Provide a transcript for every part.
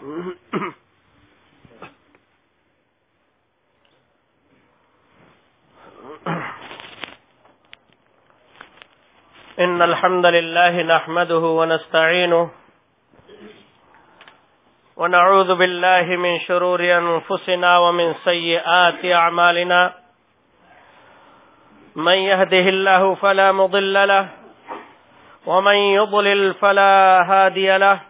إن الحمد لله نحمده ونستعينه ونعوذ بالله من شرور أنفسنا ومن سيئات أعمالنا. من يهده الله فلا مضل له، ومن يضلل فلا هادي له.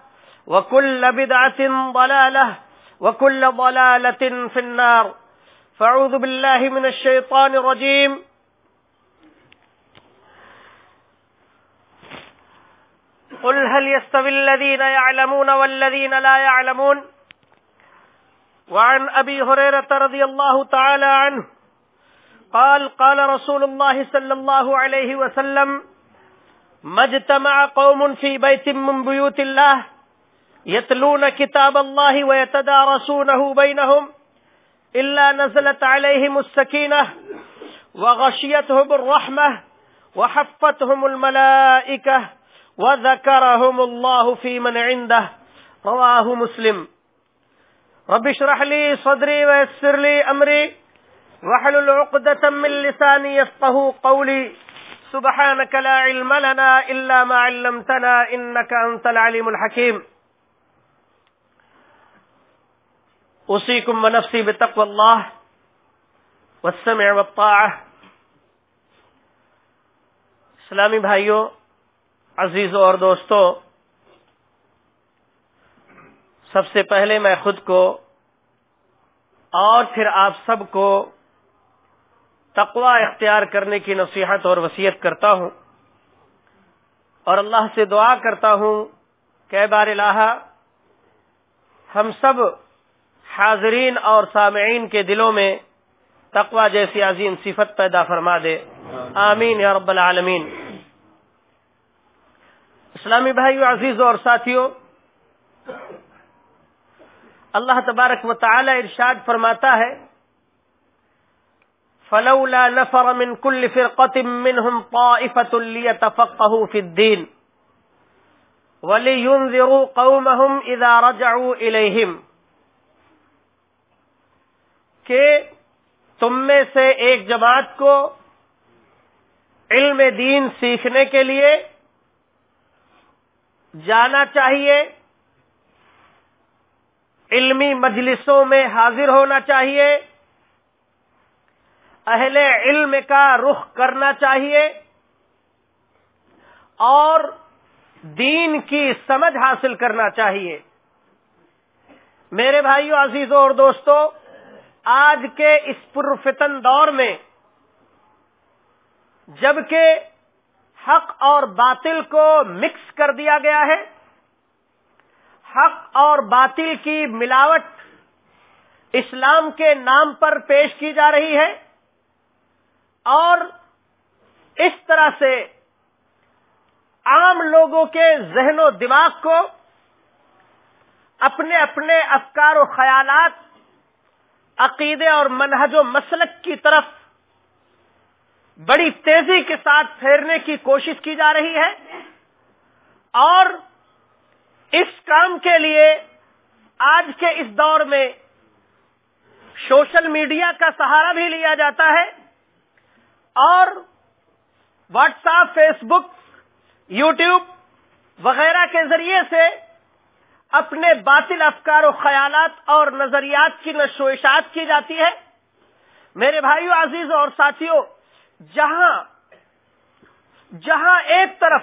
وكل بدعة ضلالة وكل ضلالة في النار. فاعوذ بالله من الشيطان الرجيم. قل هل يستوي الذين يعلمون والذين لا يعلمون؟ وعن أبي هريرة رضي الله تعالى عنه قال قال رسول الله صلى الله عليه وسلم ما اجتمع قوم في بيت من بيوت الله يتلون كتاب الله ويتدارسونه بينهم إلا نزلت عليهم السكينة وغشيتهم الرحمة وحفتهم الملائكة وذكرهم الله في من عنده رواه مسلم. رب اشرح لي صدري ويسر لي أمري وحلل عقدة من لساني يفقه قولي. سبحانك لا علم لنا إلا ما علمتنا إنك أنت العليم الحكيم. أوصيكم ونفسي بتقوى الله والسمع والطاعة. اسلامی بھائیوں عزیزوں اور دوستوں سب سے پہلے میں خود کو اور پھر آپ سب کو تقوا اختیار کرنے کی نصیحت اور وصیت کرتا ہوں اور اللہ سے دعا کرتا ہوں کہ بار الہ، ہم سب حاضرین اور سامعین کے دلوں میں تقوا جیسی عظیم صفت پیدا فرما دے۔ آمین یا رب العالمین۔ اسلامی بھائیو عزیزوں اور ساتھیوں اللہ تبارک و تعالی ارشاد فرماتا ہے، فلولا نفر من كل فرقة منهم طائفة ليتفقهوا في الدين ولينذروا قومهم إذا رجعوا إليهم کہ تم میں سے ایک جماعت کو علم دین سیکھنے کے لیے جانا چاہیے، علمی مجلسوں میں حاضر ہونا چاہیے، اہل علم کا رخ کرنا چاہیے، اور دین کی سمجھ حاصل کرنا چاہیے۔ میرے بھائیوں عزیزوں اور دوستوں آج کے اس پرفتن دور میں جبکہ حق اور باطل کو مکس کر دیا گیا ہے، حق اور باطل کی ملاوٹ اسلام کے نام پر پیش کی جا رہی ہے اور اس طرح سے عام لوگوں کے ذہن و دماغ کو اپنے اپنے افکار و خیالات عقیدے اور منہج و مسلک کی طرف بڑی تیزی کے ساتھ پھیرنے کی کوشش کی جا رہی ہے اور اس کام کے لیے آج کے اس دور میں سوشل میڈیا کا سہارا بھی لیا جاتا ہے اور WhatsApp, Facebook, YouTube وغیرہ کے ذریعے سے اپنے باطل افکار و خیالات اور نظریات کی نشو اشاعت کی جاتی ہے۔ میرے بھائیو، عزیز اور ساتھیوں جہاں جہاں ایک طرف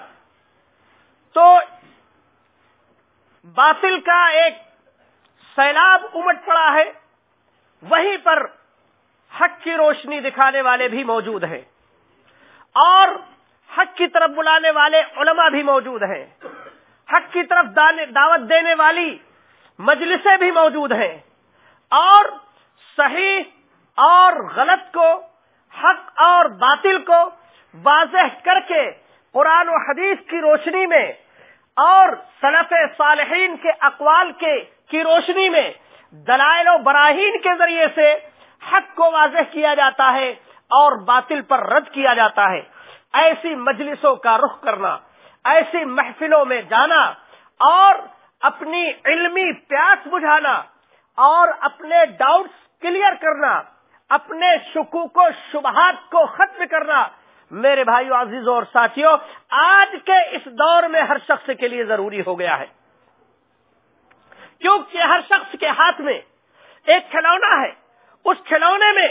تو باطل کا ایک سیلاب امٹ پڑا ہے، وہیں پر حق کی روشنی دکھانے والے بھی موجود ہیں اور حق کی طرف بلانے والے علماء بھی موجود ہیں۔ حق کی طرف دعوت دینے والی مجلسیں بھی موجود ہیں۔ اور صحیح اور غلط کو، حق اور باطل کو واضح کر کے قرآن و حدیث کی روشنی میں اور صنف صالحین کے اقوال کے کی روشنی میں دلائل و براہین کے ذریعے سے حق کو واضح کیا جاتا ہے اور باطل پر رد کیا جاتا ہے۔ ایسی مجلسوں کا رخ کرنا ایسی محفلوں میں جانا اور اپنی علمی پیاس بجھانا اور اپنے ڈاؤٹس کلیئر کرنا، اپنے شکوک و شبہات کو ختم کرنا۔ میرے بھائیو، عزیزوں اور ساتھیوں، آج کے اس دور میں ہر شخص کے لیے ضروری ہو گیا ہے۔ کیونکہ ہر شخص کے ہاتھ میں ایک کھلونا ہے۔ اس کھلونے میں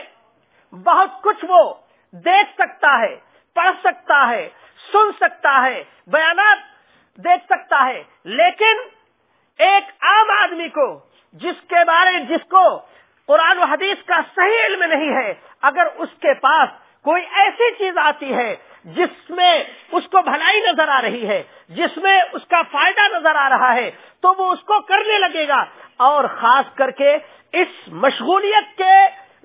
بہت کچھ وہ دیکھ سکتا ہے۔ پڑھ سکتا ہے، سن سکتا ہے، بیانات دیکھ سکتا ہے، لیکن ایک عام آدمی کو، جس کے بارے، جس کو قرآن و حدیث کا صحیح علم نہیں ہے، اگر اس کے پاس کوئی ایسی چیز آتی ہے جس میں اس کو بھلائی نظر آ رہی ہے، جس میں اس کا فائدہ نظر آ رہا ہے، تو وہ اس کو کرنے لگے گا۔ اور خاص کر کے اس مشغولیت کے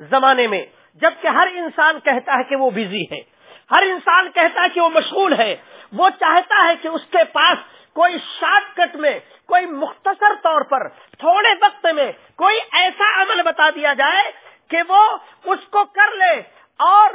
زمانے میں، جبکہ ہر انسان کہتا ہے کہ وہ بزی ہے۔ ہر انسان کہتا ہے کہ وہ مشغول ہے، وہ چاہتا ہے کہ اس کے پاس کوئی شارٹ کٹ میں، کوئی مختصر طور پر تھوڑے وقت میں کوئی ایسا عمل بتا دیا جائے کہ وہ اس کو کر لے اور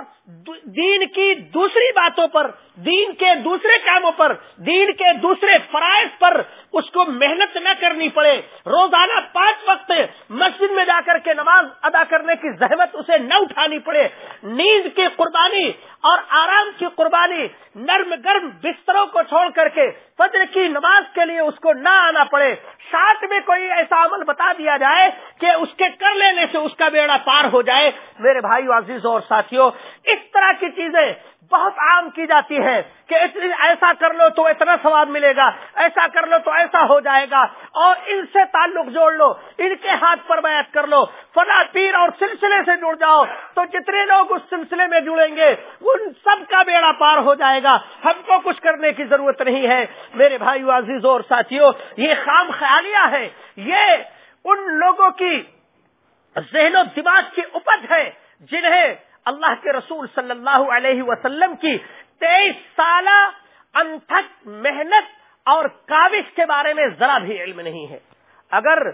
دین کی دوسری باتوں پر، دین کے دوسرے کاموں پر، دین کے دوسرے فرائض پر اس کو محنت نہ کرنی پڑے۔ روزانہ پانچ وقت مسجد میں جا کر کے نماز ادا کرنے کی زحمت اسے نہ اٹھانی پڑے۔ نیند کی قربانی اور آرام کی قربانی، نرم گرم بستروں کو چھوڑ کر کے فجر کی نماز کے لیے اس کو نہ آنا پڑے۔ ساتھ میں کوئی ایسا عمل بتا دیا جائے کہ اس کے کر لینے سے اس کا بیڑا پار ہو جائے۔ میرے بھائی عزیزوں اور ساتھ ساتھیوں اس طرح کی چیزیں بہت عام کی جاتی ہے کہ ایسا کر لو تو اتنا ثواب ملے گا، ایسا کر لو تو ایسا ہو جائے گا، اور ان سے تعلق جوڑ لو، ان کے ہاتھ پر بیعت کر لو فلا پیر اور سلسلے سے جڑ جاؤ، تو جتنے لوگ اس سلسلے میں جڑیں گے، ان سب کا بیڑا پار ہو جائے گا۔ ہم کو کچھ کرنے کی ضرورت نہیں ہے۔ میرے بھائی عزیز اور ساتھیوں یہ خام خیالیاں ہے یہ ان لوگوں کی ذہن و دماغ کی اپج ہے، جنہیں اللہ کے رسول صلی اللہ علیہ وسلم کی تیئیس سالہ انتھک محنت اور کاوش کے بارے میں ذرا بھی علم نہیں ہے۔ اگر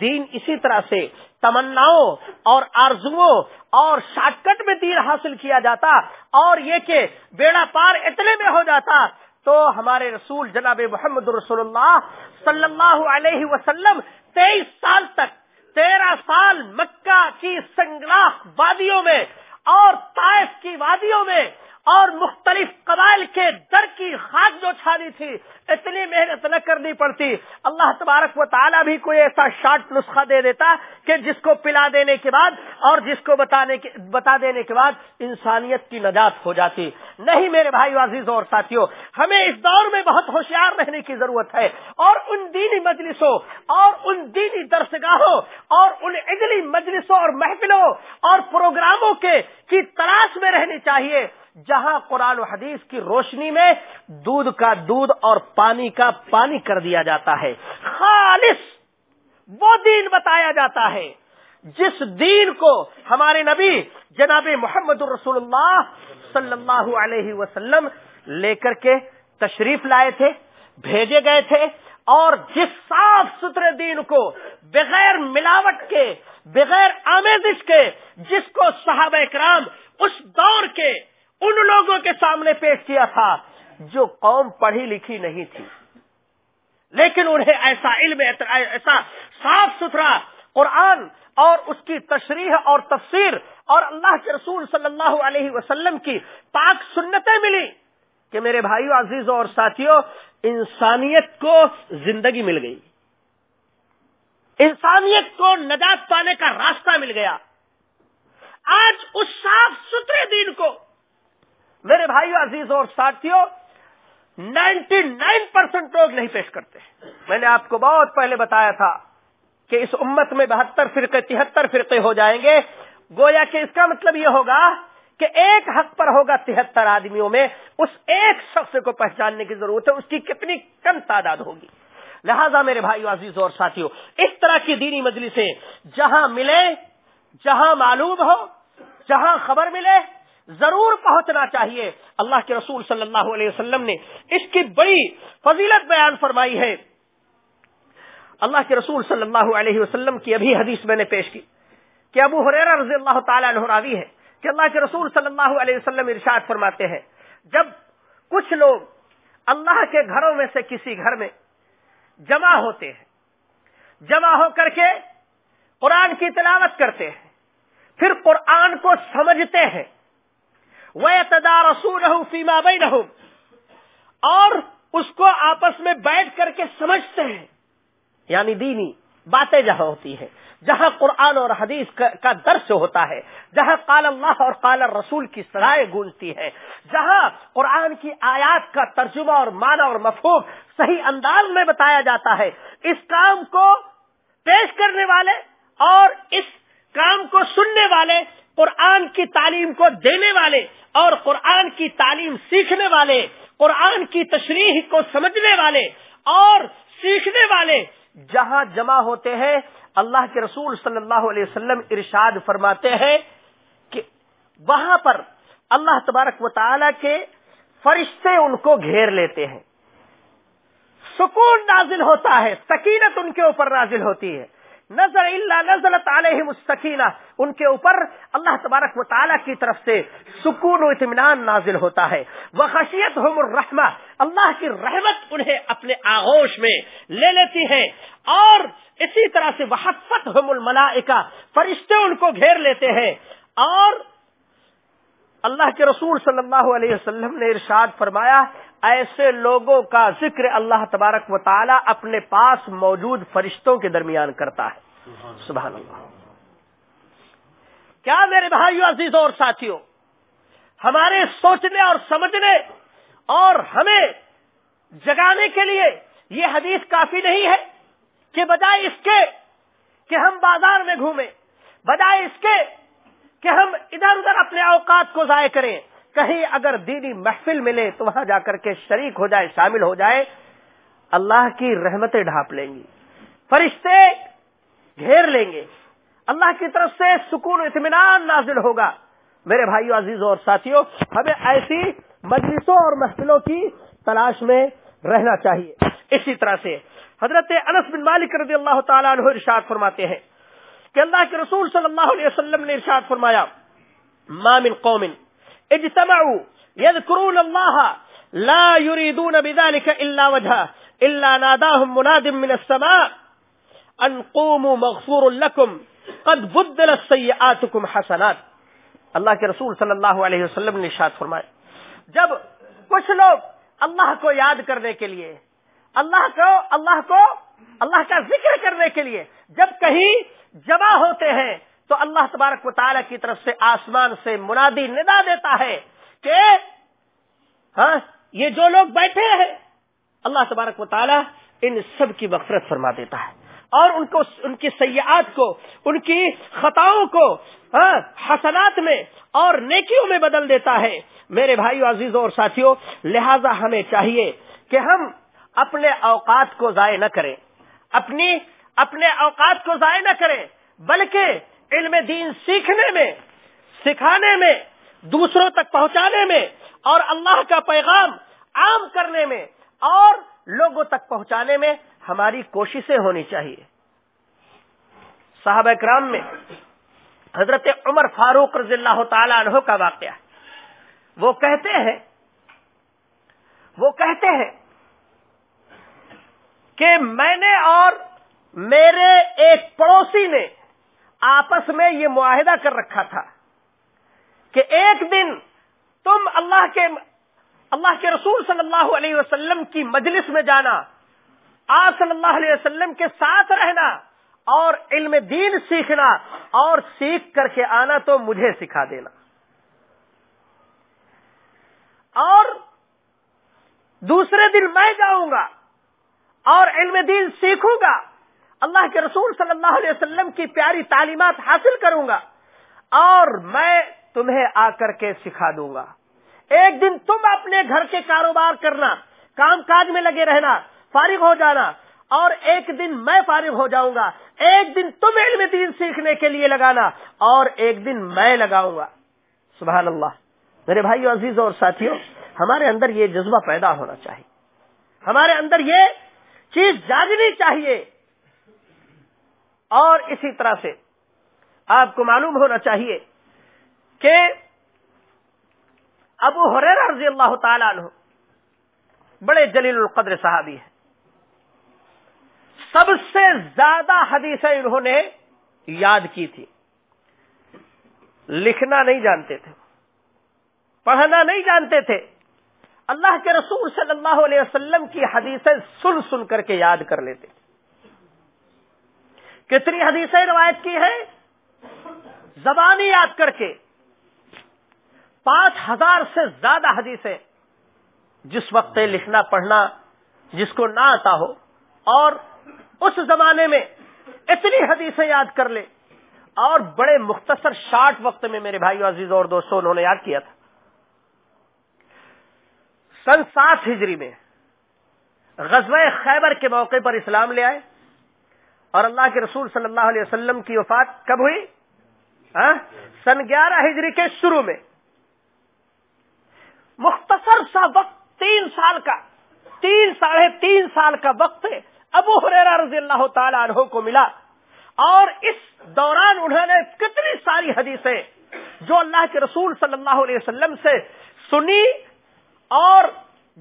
دین اسی طرح سے تمناؤں اور آرزو اور شارٹ کٹ میں دین حاصل کیا جاتا اور یہ کہ بیڑا پار اتنے میں ہو جاتا تو ہمارے رسول جناب محمد رسول اللہ صلی اللہ علیہ وسلم تیئیس سال تک، تیرہ سال مکہ کی سنگلاخ وادیوں میں اور طائف کی وادیوں میں اور مختلف قبائل کے در کی خاک جو چھانی تھی، اتنی محنت نہ کرنی پڑتی۔ اللہ تبارک و تعالیٰ بھی کوئی ایسا شارٹ نسخہ دے دیتا کہ جس کو پلا دینے کے بعد اور جس کو بتانے کے بتا دینے کے بعد انسانیت کی نجات ہو جاتی۔ نہیں میرے بھائی عزیز اور ساتھیوں ہمیں اس دور میں بہت ہوشیار رہنے کی ضرورت ہے۔ اور ان دینی مجلسوں، اور ان دینی درسگاہوں، اور ان اجلی مجلسوں اور محفلوں اور پروگراموں کے کی تلاش میں رہنی چاہیے۔ جہاں قرآن و حدیث کی روشنی میں دودھ کا دودھ اور پانی کا پانی کر دیا جاتا ہے۔ خالص وہ دین بتایا جاتا ہے جس دین کو ہمارے نبی جناب محمد الرسول اللہ صلی اللہ علیہ وسلم لے کر کے تشریف لائے تھے، بھیجے گئے تھے اور جس صاف ستھرے دین کو بغیر ملاوٹ کے، بغیر آمیزش کے، جس کو صحابہ اکرام اس دور کے ان لوگوں کے سامنے پیش کیا تھا جو قوم پڑھی لکھی نہیں تھی۔ لیکن انہیں ایسا علم، ایسا صاف ستھرا قرآن اور اس کی تشریح اور تفسیر اور اللہ کے رسول صلی اللہ علیہ وسلم کی پاک سنتیں ملی کہ میرے بھائیو، عزیزوں اور ساتھیوں، انسانیت کو زندگی مل گئی۔ انسانیت کو نجات پانے کا راستہ مل گیا۔ آج اس صاف ستھرے دین کو میرے بھائیو عزیزوں اور ساتھیوں نائنٹی نائن پرسینٹ لوگ نہیں پیش کرتے میں نے آپ کو بہت پہلے بتایا تھا کہ اس امت میں بہتر فرقے، تہتر فرقے ہو جائیں گے۔ گویا کہ اس کا مطلب یہ ہوگا کہ ایک حق پر ہوگا تہتر آدمیوں میں، اس ایک شخص کو پہچاننے کی ضرورت ہے، اس کی کتنی کم تعداد ہوگی۔ لہذا میرے بھائی عزیز اور ساتھیوں اس طرح کی دینی مجلسیں جہاں ملے جہاں معلوم ہو، جہاں خبر ملے ضرور پہنچنا چاہیے۔ اللہ کے رسول صلی اللہ علیہ وسلم نے اس کی بڑی فضیلت بیان فرمائی ہے۔ اللہ کے رسول صلی اللہ علیہ وسلم کی ابھی حدیث میں نے پیش کی کہ ابو حریر رضی اللہ تعالیٰ عنہ راوی ہے کہ اللہ کے رسول صلی اللہ علیہ وسلم ارشاد فرماتے ہیں، جب کچھ لوگ اللہ کے گھروں میں سے کسی گھر میں جمع ہوتے ہیں، جمع ہو کر کے قرآن کی تلاوت کرتے ہیں، پھر قرآن کو سمجھتے ہیں۔ وہ تدار رسول فیما اور اس کو آپس میں بیٹھ کر کے سمجھتے ہیں۔ یعنی دینی باتیں جہاں ہوتی ہیں، جہاں قرآن اور حدیث کا درس ہوتا ہے، جہاں قال اللہ اور قال رسول کی سرائے گونجتی ہے جہاں قرآن کی آیات کا ترجمہ اور معنی اور مفہوم صحیح انداز میں بتایا جاتا ہے۔ اس کام کو پیش کرنے والے اور اس کام کو سننے والے قرآن کی تعلیم کو دینے والے اور قرآن کی تعلیم سیکھنے والے، قرآن کی تشریح کو سمجھنے والے اور سیکھنے والے جہاں جمع ہوتے ہیں، اللہ کے رسول صلی اللہ علیہ وسلم ارشاد فرماتے ہیں کہ وہاں پر اللہ تبارک و تعالی کے فرشتے ان کو گھیر لیتے ہیں۔ سکون نازل ہوتا ہے، سکینت ان کے اوپر نازل ہوتی ہے۔ نظر اللہ نظر علیہم السکینہ۔ ان کے اوپر اللہ تبارک و تعالیٰ کی طرف سے سکون و اطمینان نازل ہوتا ہے۔ وہ خشیت الرحمہ۔ اللہ کی رحمت انہیں اپنے آغوش میں لے لیتی ہے۔ اور اسی طرح سے وحفت ہم الملائکہ۔ فرشتے ان کو گھیر لیتے ہیں۔ اور اللہ کے رسول صلی اللہ علیہ وسلم نے ارشاد فرمایا ایسے لوگوں کا ذکر اللہ تبارک و تعالی اپنے پاس موجود فرشتوں کے درمیان کرتا ہے۔ سبحان اللہ۔ کیا میرے بھائیو، عزیزوں اور ساتھیوں، ہمارے سوچنے اور سمجھنے اور ہمیں جگانے کے لیے یہ حدیث کافی نہیں ہے کہ بجائے اس کے کہ ہم بازار میں گھومیں، بجائے اس کے کہ ہم ادھر ادھر اپنے اوقات کو ضائع کریں۔ کہیں اگر دینی محفل ملے تو وہاں جا کر کے شریک ہو جائے، شامل ہو جائے، اللہ کی رحمتیں ڈھانپ لیں گی۔ فرشتے گھیر لیں گے۔ اللہ کی طرف سے سکون و اطمینان نازل ہوگا۔ میرے بھائیو، عزیزوں اور ساتھیوں، ہمیں ایسی مجلسوں اور محفلوں کی تلاش میں رہنا چاہیے۔ اسی طرح سے حضرت انس بن مالک رضی اللہ تعالیٰ عنہ ارشاد فرماتے ہیں کہ اللہ کے رسول صلی اللہ علیہ وسلم نے ارشاد فرمایا، ما من قوم اجتمعوا. يذكرون الله. لا يريدون بذلك الا وجهه. الا ناداهم مناد من السماء. ان قوموا مغفور لكم. قد بدلت سيئاتكم حسنات. اللہ کے رسول صلی اللہ علیہ وسلم نے ارشاد فرمایا. جب کچھ لوگ اللہ کو یاد کرنے کے لیے، اللہ کو اللہ کو، اللہ کا ذکر کرنے کے لیے جب کہیں جمع ہوتے ہیں تو اللہ تبارک و تعالیٰ کی طرف سے آسمان سے منادی ندا دیتا ہے کہ ہاں یہ جو لوگ بیٹھے ہیں، اللہ تبارک و تعالیٰ ان سب کی بفرت فرما دیتا ہے۔ اور ان کو، ان کی سیاحت کو، ان کی خطاؤں کو ہاں حسنات میں اور نیکیوں میں بدل دیتا ہے۔ میرے بھائیو، عزیزوں اور ساتھیوں، لہذا ہمیں چاہیے کہ ہم اپنے اوقات کو ضائع نہ کریں۔ اپنی، اپنے اوقات کو ضائع نہ کریں، بلکہ علم دین سیکھنے میں، سکھانے میں، دوسروں تک پہنچانے میں اور اللہ کا پیغام عام کرنے میں اور لوگوں تک پہنچانے میں ہماری کوششیں ہونی چاہیے۔ صاحب اکرام میں حضرت عمر فاروق رضی اللہ تعالی عنہ کا واقعہ وہ کہتے ہیں، وہ کہتے ہیں کہ میں نے اور میرے ایک پڑوسی نے آپس میں یہ معاہدہ کر رکھا تھا کہ ایک دن تم اللہ کے اللہ کے رسول صلی اللہ علیہ وسلم کی مجلس میں جانا، آپ صلی اللہ علیہ وسلم کے ساتھ رہنا اور علم دین سیکھنا اور سیکھ کر کے آنا تو مجھے سکھا دینا۔ اور دوسرے دن میں جاؤں گا اور علم دین سیکھوں گا۔ اللہ کے رسول صلی اللہ علیہ وسلم کی پیاری تعلیمات حاصل کروں گا اور میں تمہیں آ کر کے سکھا دوں گا۔ ایک دن تم اپنے گھر کے کاروبار کرنا، کام کاج میں لگے رہنا، فارغ ہو جانا، اور ایک دن میں فارغ ہو جاؤں گا۔ ایک دن تم علم دین سیکھنے کے لیے لگانا اور ایک دن میں لگاؤں گا۔ سبحان اللہ۔ میرے بھائی عزیز اور ساتھیوں، ہمارے اندر یہ جذبہ پیدا ہونا چاہیے۔ ہمارے اندر یہ چیز جاگنی چاہیے اور اسی طرح سے آپ کو معلوم ہونا چاہیے کہ ابو حریر رضی اللہ تعالیٰ عنہ بڑے جلیل القدر صحابی ہیں۔ سب سے زیادہ حدیثیں انہوں نے یاد کی تھی۔ لکھنا نہیں جانتے تھے۔ پڑھنا نہیں جانتے تھے۔ اللہ کے رسول صلی اللہ علیہ وسلم کی حدیثیں سن سن کر کے یاد کر لیتے تھے۔ کتنی حدیثیں روایت کی ہیں؟ زبانی یاد کر کے پانچ ہزار سے زیادہ حدیثیں جس وقت لکھنا پڑھنا جس کو نہ آتا ہو، اور اس زمانے میں اتنی حدیثیں یاد کر لے۔ اور بڑے مختصر شارٹ وقت میں میرے بھائی عزیز اور دوستوں انہوں نے یاد کیا تھا۔ سن سات ہجری میں غزوہ خیبر کے موقع پر اسلام لے آئے۔ اور اللہ کے رسول صلی اللہ علیہ وسلم کی وفات کب ہوئی؟ ہاں؟ سن گیارہ ہجری کے شروع میں۔ مختصر سا وقت تین سال کا، تین ساڑھے تین سال کا وقت ابو حریرا رضی اللہ تعالی عنہ کو ملا۔ اور اس دوران انہوں نے کتنی ساری حدیثیں جو اللہ کے رسول صلی اللہ علیہ وسلم سے سنی اور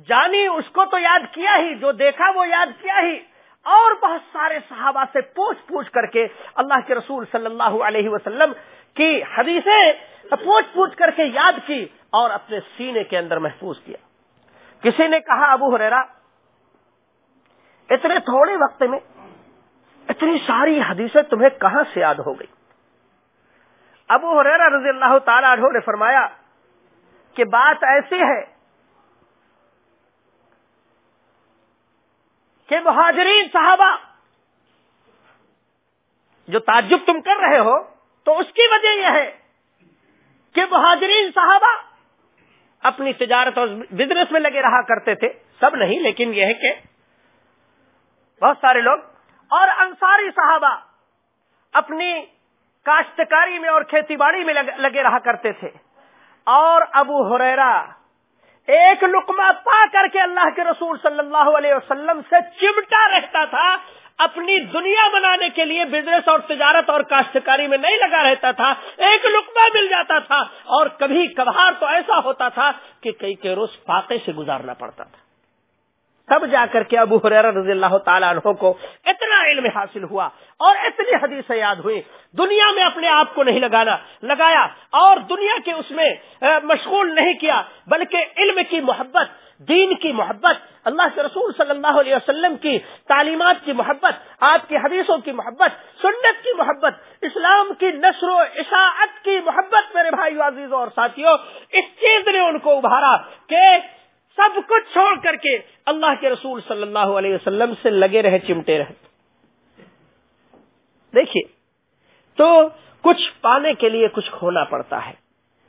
جانی، اس کو تو یاد کیا ہی، جو دیکھا وہ یاد کیا ہی۔ اور بہت سارے صحابہ سے پوچھ پوچھ کر کے اللہ کے رسول صلی اللہ علیہ وسلم کی حدیثیں پوچھ پوچھ کر کے یاد کی اور اپنے سینے کے اندر محفوظ کیا۔ کسی نے کہا، ابو ہریرا اتنے تھوڑے وقت میں اتنی ساری حدیثیں تمہیں کہاں سے یاد ہو گئی؟ ابو حریرا رضی اللہ تعالی عنہ نے فرمایا کہ بات ایسی ہے کہ مہاجرین صحابہ جو تعجب تم کر رہے ہو تو اس کی وجہ یہ ہے کہ مہاجرین صحابہ اپنی تجارت اور بزنس میں لگے رہا کرتے تھے، سب نہیں، لیکن یہ ہے کہ بہت سارے لوگ اور انصاری صحابہ اپنی کاشتکاری میں اور کھیتی باڑی میں لگے رہا کرتے تھے۔ اور ابو ہریرا ایک لقمہ پا کر کے اللہ کے رسول صلی اللہ علیہ وسلم سے چمٹا رہتا تھا، اپنی دنیا بنانے کے لیے بزنس اور تجارت اور کاشتکاری میں نہیں لگا رہتا تھا، ایک لقمہ مل جاتا تھا اور کبھی کبھار تو ایسا ہوتا تھا کہ کئی کے روز فاقے سے گزارنا پڑتا تھا۔ تب جا کر کے ابو حریر رضی اللہ تعالیٰ عنہ کو اتنا علم حاصل ہوا اور اتنی حدیثیں یاد ہوئی۔ دنیا میں اپنے آپ کو نہیں لگانا، لگایا اور دنیا کے اس میں مشغول نہیں کیا، بلکہ علم کی محبت، دین کی محبت، اللہ کے رسول صلی اللہ علیہ وسلم کی تعلیمات کی محبت، آپ کی حدیثوں کی محبت، سنت کی محبت، اسلام کی نثر و اشاعت کی محبت میرے بھائی عزیزوں اور ساتھیوں اس چیز نے ان کو ابھارا کہ سب کچھ چھوڑ کر کے اللہ کے رسول صلی اللہ علیہ وسلم سے لگے رہے، چمٹے رہے۔ دیکھیے، تو کچھ پانے کے لیے کچھ کھونا پڑتا ہے۔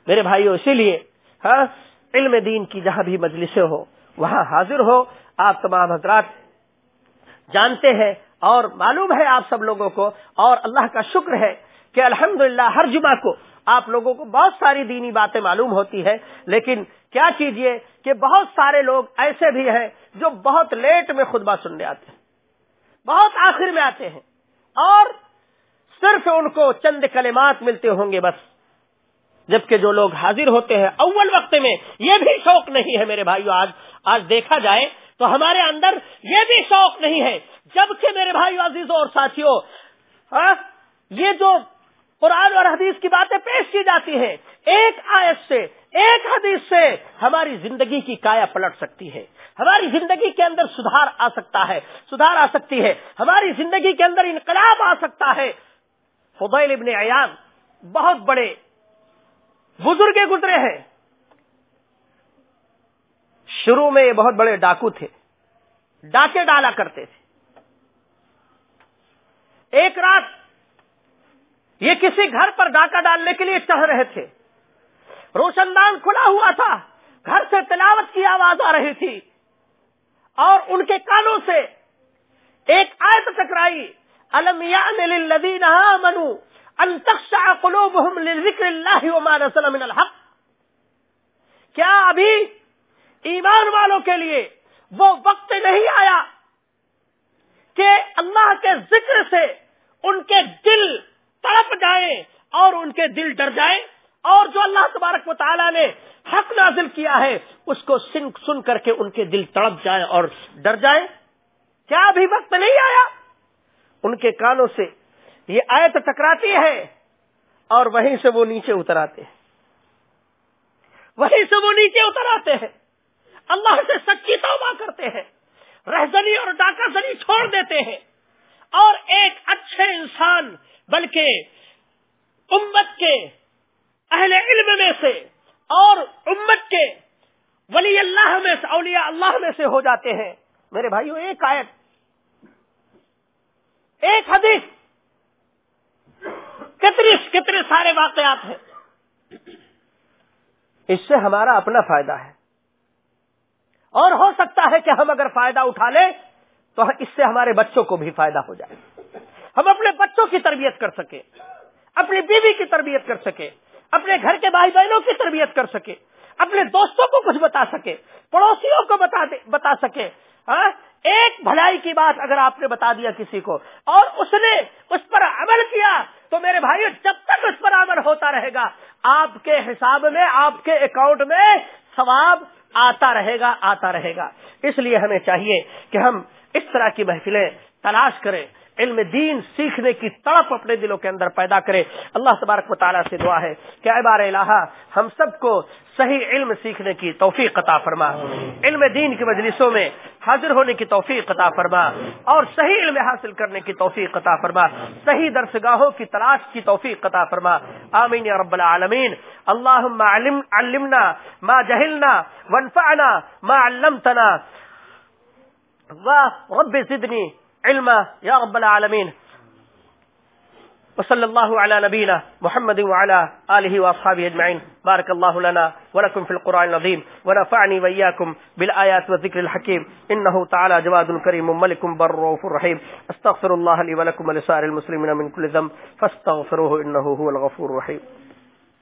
میرے بھائیو، اسی لیے ہاں علم دین کی جہاں بھی مجلسیں ہو وہاں حاضر ہو، آپ تمام حضرات جانتے ہیں اور معلوم ہے آپ سب لوگوں کو، اور اللہ کا شکر ہے کہ الحمدللہ ہر جمعہ کو آپ لوگوں کو بہت ساری دینی باتیں معلوم ہوتی ہے لیکن کیا کیجیے کہ بہت سارے لوگ ایسے بھی ہیں جو بہت لیٹ میں خطبہ سننے آتے ہیں بہت آخر میں آتے ہیں اور صرف ان کو چند کلمات ملتے ہوں گے بس جبکہ جو لوگ حاضر ہوتے ہیں اول وقت میں یہ بھی شوق نہیں ہے میرے بھائیو آج آج دیکھا جائے تو ہمارے اندر یہ بھی شوق نہیں ہے جبکہ میرے بھائی عزیزوں اور ساتھیوں ہاں، یہ جو قرآن اور حدیث کی باتیں پیش کی جاتی ہیں ایک آیت سے ایک حدیث سے ہماری زندگی کی کایا پلٹ سکتی ہے۔ ہماری زندگی کے اندر سدھار آ سکتا ہے۔ سدھار آ سکتی ہے۔ ہماری زندگی کے اندر انقلاب آ سکتا ہے۔ فضیل ابن ایان بہت بڑے بزرگ گزرے ہیں۔ شروع میں یہ بہت بڑے ڈاکو تھے۔ ڈاکے ڈالا کرتے تھے۔ ایک رات یہ کسی گھر پر ڈاکہ ڈالنے کے لیے چڑھ رہے تھے۔ روشن دان کھلا ہوا تھا۔ گھر سے تلاوت کی آواز آ رہی تھی۔ اور ان کے کانوں سے ایک آیت ٹکرائی۔ للذین آمنوا ان تخشع قلوبهم لذکر اللہ وما نزل من الحق۔ کیا ابھی ایمان والوں کے لیے وہ وقت نہیں آیا کہ اللہ کے ذکر سے ان کے دل تڑپ جائیں اور ان کے دل ڈر جائیں؟ اور جو اللہ تبارک و تعالیٰ نے حق نازل کیا ہے، اس کو سن سن کر کے ان کے دل تڑپ جائیں اور ڈر جائیں کیا ابھی وقت نہیں آیا؟ ان کے کانوں سے یہ آیت ٹکراتی ہے اور وہیں سے وہ نیچے اتر آتے ہیں۔ وہیں سے وہ نیچے اتر آتے ہیں۔ اللہ سے سچی توبہ کرتے ہیں۔ رہزنی اور ڈاکہ زنی چھوڑ دیتے ہیں۔ اور ایک اچھے انسان، بلکہ امت کے اہل علم میں سے اور امت کے ولی اللہ میں سے، اولیاء اللہ میں سے ہو جاتے ہیں۔ میرے بھائیو، ایک آیت، ایک حدیث۔ کتنے کتنے سارے واقعات ہیں۔ اس سے ہمارا اپنا فائدہ ہے۔ اور ہو سکتا ہے کہ ہم اگر فائدہ اٹھا لیں تو اس سے ہمارے بچوں کو بھی فائدہ ہو جائے۔ ہم اپنے بچوں کی تربیت کر سکے اپنی بیوی کی تربیت کر سکے اپنے گھر کے بھائی بہنوں کی تربیت کر سکے، اپنے دوستوں کو کچھ بتا سکے، پڑوسیوں کو بتا بتا سکے ہاں؟ ایک بھلائی کی بات اگر آپ نے بتا دیا کسی کو اور اس نے اس پر عمل کیا، تو میرے بھائی جب تک اس پر عمل ہوتا رہے گا، آپ کے حساب میں، آپ کے اکاؤنٹ میں ثواب آتا رہے گا، آتا رہے گا۔ اس لیے ہمیں چاہیے کہ ہم اس طرح کی محفلیں تلاش کریں۔ علم دین سیکھنے کی تڑپ اپنے دلوں کے اندر پیدا کرے۔ اللہ تبارک و تعالیٰ سے دعا ہے کہ بار الہ، ہم سب کو صحیح علم سیکھنے کی توفیق قطع فرما۔ علم دین کی مجلسوں میں حاضر ہونے کی توفیق قطع فرما اور صحیح علم حاصل کرنے کی توفیق قطع فرما۔ صحیح درسگاہوں کی تلاش کی توفیق قطع فرما۔ آمین یا رب العالمین۔ اللہم علم، علمنا ما جہلنا وانفعنا ما علمتنا۔ رب زدنی۔ علما يا رب العالمين وصلى الله على نبينا محمد وعلى آله وأصحابه أجمعين بارك الله لنا ولكم في القرآن العظيم ونفعني وإياكم بالآيات والذكر الحكيم إنه تعالى جواد كريم ملك بر رحيم استغفر الله لي ولكم ولسائر المسلمين من كل ذنب، فاستغفروه إنه هو الغفور الرحيم